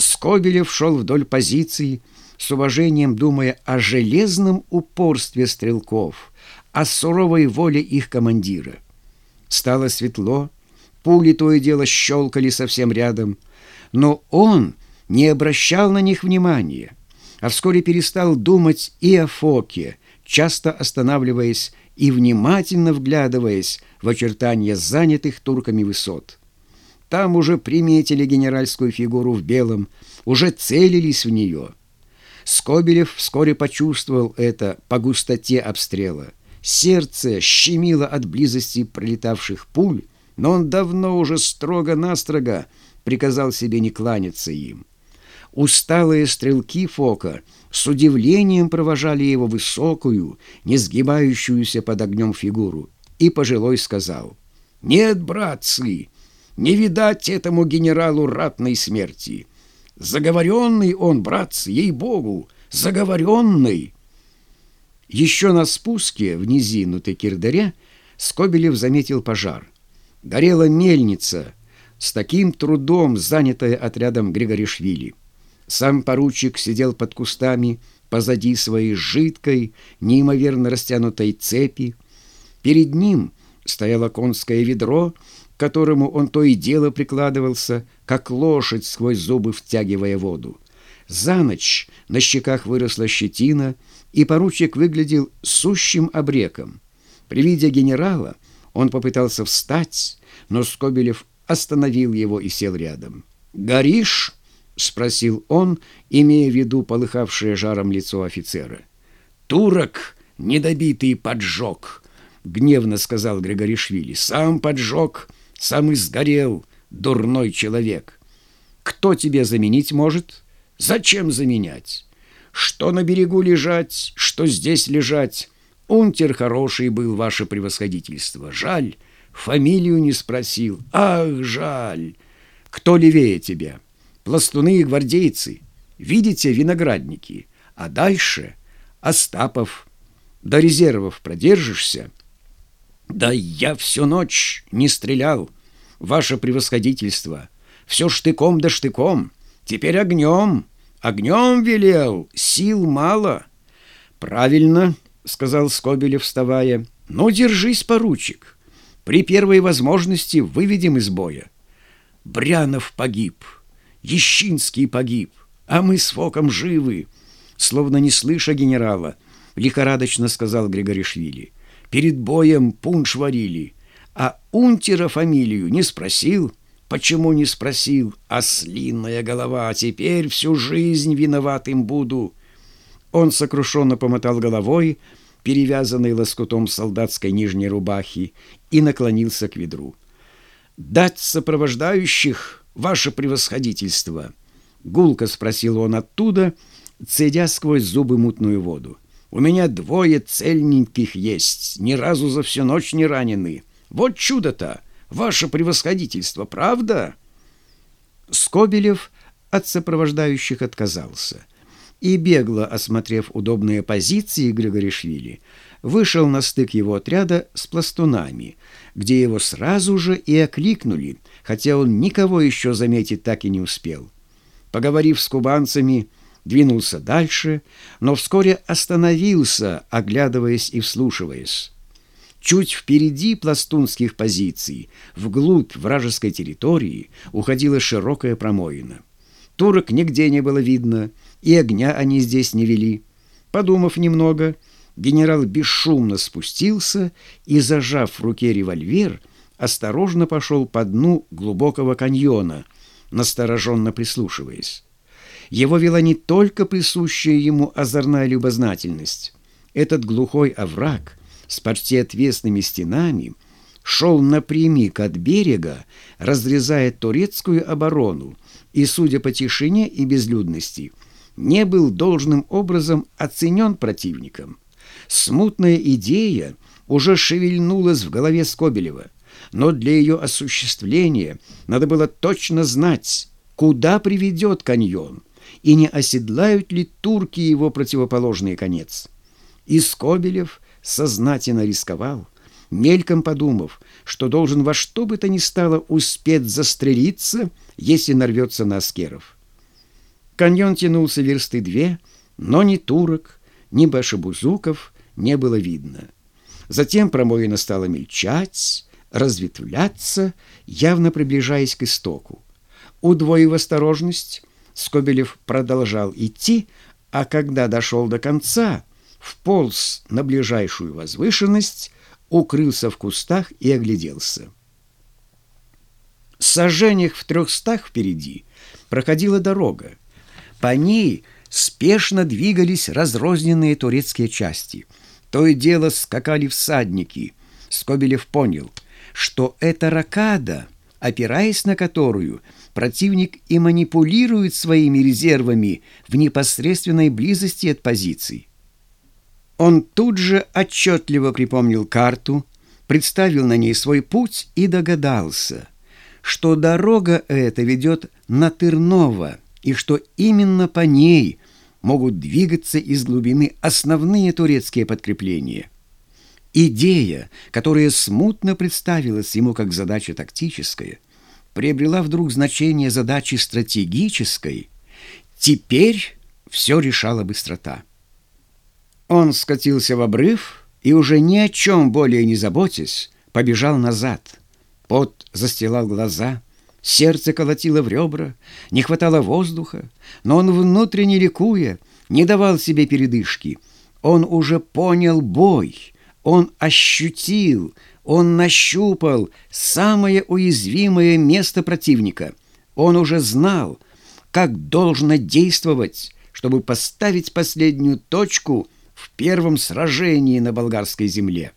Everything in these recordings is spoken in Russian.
Скобелев шел вдоль позиций, с уважением думая о железном упорстве стрелков, о суровой воле их командира. Стало светло, пули то и дело щелкали совсем рядом, но он не обращал на них внимания, а вскоре перестал думать и о Фоке, часто останавливаясь и внимательно вглядываясь в очертания занятых турками высот. Там уже приметили генеральскую фигуру в белом, уже целились в нее. Скобелев вскоре почувствовал это по густоте обстрела. Сердце щемило от близости пролетавших пуль, но он давно уже строго-настрого приказал себе не кланяться им. Усталые стрелки Фока с удивлением провожали его высокую, не сгибающуюся под огнем фигуру, и пожилой сказал, «Нет, братцы, не видать этому генералу ратной смерти. Заговоренный он, братцы, ей-богу, заговоренный!» Еще на спуске в низину Текирдаря Скобелев заметил пожар. Горела мельница, с таким трудом занятая отрядом Григоришвили. Сам поручик сидел под кустами позади своей жидкой, неимоверно растянутой цепи. Перед ним стояло конское ведро, к которому он то и дело прикладывался, как лошадь сквозь зубы втягивая воду. За ночь на щеках выросла щетина, и поручик выглядел сущим обреком. При виде генерала он попытался встать, но Скобелев остановил его и сел рядом. «Горишь?» — спросил он, имея в виду полыхавшее жаром лицо офицера. «Турок недобитый поджог», — гневно сказал Григоришвили. «Сам поджог, сам и сгорел, дурной человек. Кто тебе заменить может? Зачем заменять? Что на берегу лежать, что здесь лежать? Унтер хороший был, ваше превосходительство. Жаль, фамилию не спросил. Ах, жаль! Кто левее тебя?» пластуны и гвардейцы, видите, виноградники, а дальше Остапов. До резервов продержишься? Да я всю ночь не стрелял, ваше превосходительство. Все штыком да штыком, теперь огнем, огнем велел, сил мало. Правильно, сказал Скобелев, вставая. Ну, держись, поручик. При первой возможности выведем из боя. Брянов погиб. Ещинский погиб, а мы с Фоком живы!» Словно не слыша генерала, лихорадочно сказал Григоришвили. «Перед боем пунш варили, а унтера фамилию не спросил». Почему не спросил? Ослиная голова, теперь всю жизнь виноватым буду. Он сокрушенно помотал головой, перевязанной лоскутом солдатской нижней рубахи, и наклонился к ведру. «Дать сопровождающих!» ваше превосходительство?» Гулко спросил он оттуда, цедя сквозь зубы мутную воду. «У меня двое цельненьких есть, ни разу за всю ночь не ранены. Вот чудо-то, ваше превосходительство, правда?» Скобелев от сопровождающих отказался и, бегло осмотрев удобные позиции Григоришвили, вышел на стык его отряда с пластунами, где его сразу же и окликнули, хотя он никого еще заметить так и не успел. Поговорив с кубанцами, двинулся дальше, но вскоре остановился, оглядываясь и вслушиваясь. Чуть впереди пластунских позиций, вглубь вражеской территории, уходила широкая промоина. Турок нигде не было видно, и огня они здесь не вели. Подумав немного, генерал бесшумно спустился и, зажав в руке револьвер, осторожно пошел по дну глубокого каньона, настороженно прислушиваясь. Его вела не только присущая ему озорная любознательность. Этот глухой овраг с почти отвесными стенами шел напрямик от берега, разрезая турецкую оборону, и, судя по тишине и безлюдности, не был должным образом оценен противником. Смутная идея уже шевельнулась в голове Скобелева, но для ее осуществления надо было точно знать, куда приведет каньон, и не оседлают ли турки его противоположный конец. И Скобелев сознательно рисковал, мельком подумав, что должен во что бы то ни стало успеть застрелиться, если нарвется на аскеров. Каньон тянулся версты две, но ни турок, ни башебузуков не было видно. Затем промоина стала мельчать, разветвляться, явно приближаясь к истоку. Удвоив осторожность, Скобелев продолжал идти, а когда дошел до конца, вполз на ближайшую возвышенность, укрылся в кустах и огляделся. Сожжениях в трехстах впереди проходила дорога. По ней спешно двигались разрозненные турецкие части. То и дело скакали всадники. Скобелев понял, что это ракада, опираясь на которую противник и манипулирует своими резервами в непосредственной близости от позиций. Он тут же отчетливо припомнил карту, представил на ней свой путь и догадался, что дорога эта ведет на Тырново и что именно по ней могут двигаться из глубины основные турецкие подкрепления. Идея, которая смутно представилась ему как задача тактическая, приобрела вдруг значение задачи стратегической. Теперь все решала быстрота. Он скатился в обрыв и уже ни о чем более не заботясь, побежал назад. Пот застилал глаза, сердце колотило в ребра, не хватало воздуха, но он внутренне ликуя, не давал себе передышки. Он уже понял бой, он ощутил, он нащупал самое уязвимое место противника. Он уже знал, как должно действовать, чтобы поставить последнюю точку в первом сражении на болгарской земле.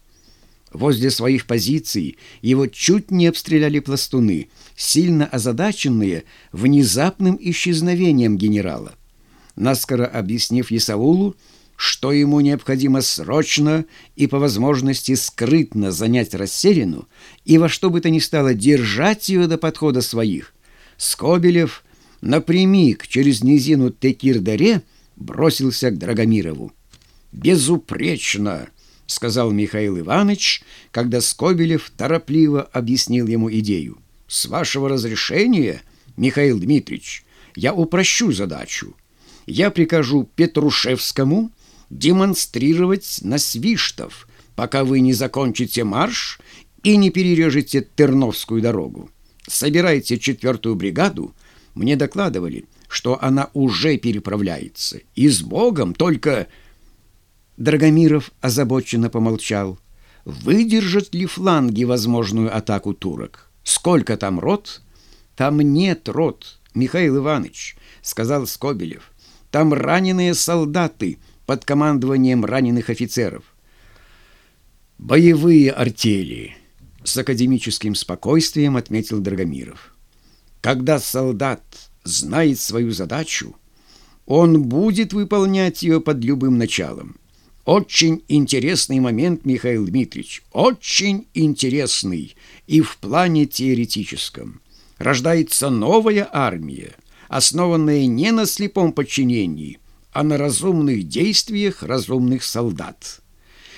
Возле своих позиций его чуть не обстреляли пластуны, сильно озадаченные внезапным исчезновением генерала. Наскоро объяснив Исаулу, что ему необходимо срочно и по возможности скрытно занять расселину и во что бы то ни стало держать ее до подхода своих, Скобелев напрямик через низину Текирдаре бросился к Драгомирову. «Безупречно!» — сказал Михаил Иванович, когда Скобелев торопливо объяснил ему идею. «С вашего разрешения, Михаил Дмитриевич, я упрощу задачу. Я прикажу Петрушевскому демонстрировать на свиштов, пока вы не закончите марш и не перережете Терновскую дорогу. Собирайте четвертую бригаду. Мне докладывали, что она уже переправляется. И с Богом только... Драгомиров озабоченно помолчал. Выдержат ли фланги возможную атаку турок? Сколько там рот? Там нет рот, Михаил Иванович, сказал Скобелев. Там раненые солдаты под командованием раненых офицеров. Боевые артели, с академическим спокойствием отметил Драгомиров. Когда солдат знает свою задачу, он будет выполнять ее под любым началом. Очень интересный момент, Михаил Дмитриевич, очень интересный и в плане теоретическом. Рождается новая армия, основанная не на слепом подчинении, а на разумных действиях разумных солдат.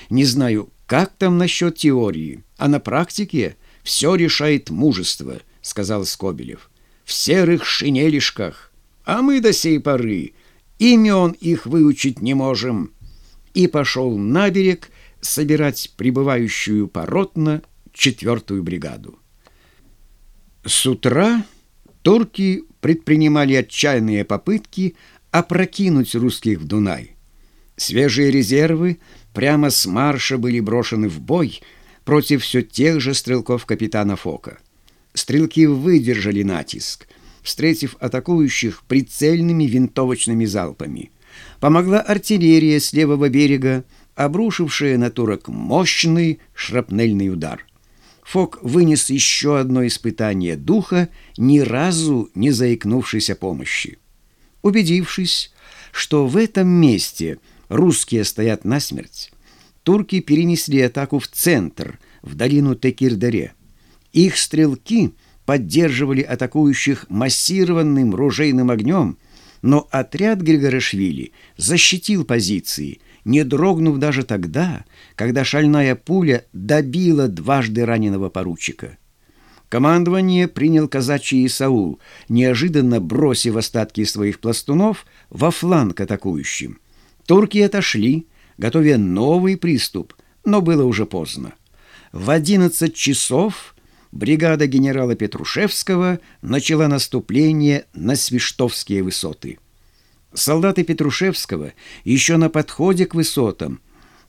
Не знаю, как там насчет теории, а на практике все решает мужество, сказал Скобелев. В серых шинелишках, а мы до сей поры имен их выучить не можем и пошел на берег собирать прибывающую поротно четвертую бригаду. С утра турки предпринимали отчаянные попытки опрокинуть русских в Дунай. Свежие резервы прямо с марша были брошены в бой против все тех же стрелков капитана Фока. Стрелки выдержали натиск, встретив атакующих прицельными винтовочными залпами – помогла артиллерия с левого берега, обрушившая на турок мощный шрапнельный удар. Фок вынес еще одно испытание духа, ни разу не заикнувшись о помощи. Убедившись, что в этом месте русские стоят насмерть, турки перенесли атаку в центр, в долину Текирдаре. Их стрелки поддерживали атакующих массированным ружейным огнем, но отряд Григоришвили защитил позиции, не дрогнув даже тогда, когда шальная пуля добила дважды раненого поручика. Командование принял казачий Исаул, неожиданно бросив остатки своих пластунов во фланг атакующим. Турки отошли, готовя новый приступ, но было уже поздно. В 11 часов бригада генерала Петрушевского начала наступление на Свиштовские высоты. Солдаты Петрушевского еще на подходе к высотам,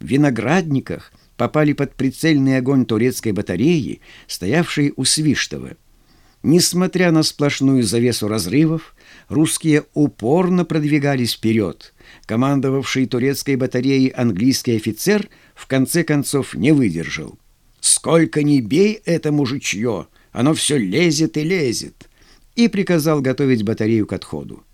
в виноградниках попали под прицельный огонь турецкой батареи, стоявшей у Свиштова. Несмотря на сплошную завесу разрывов, русские упорно продвигались вперед. Командовавший турецкой батареей английский офицер в конце концов не выдержал. «Сколько ни бей это мужичье, оно все лезет и лезет!» и приказал готовить батарею к отходу.